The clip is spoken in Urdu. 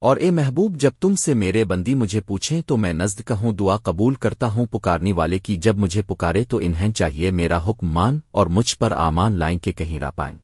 اور اے محبوب، جب تم سے میرے بندی مجھے پوچھیں تو میں نزد کہوں، دعا قبول کرتا ہوں پکارنی والے کی، جب مجھے پکارے تو انہیں چاہیے میرا حکم مان اور مجھ پر آمان لائیں کہ کہیں را پائیں۔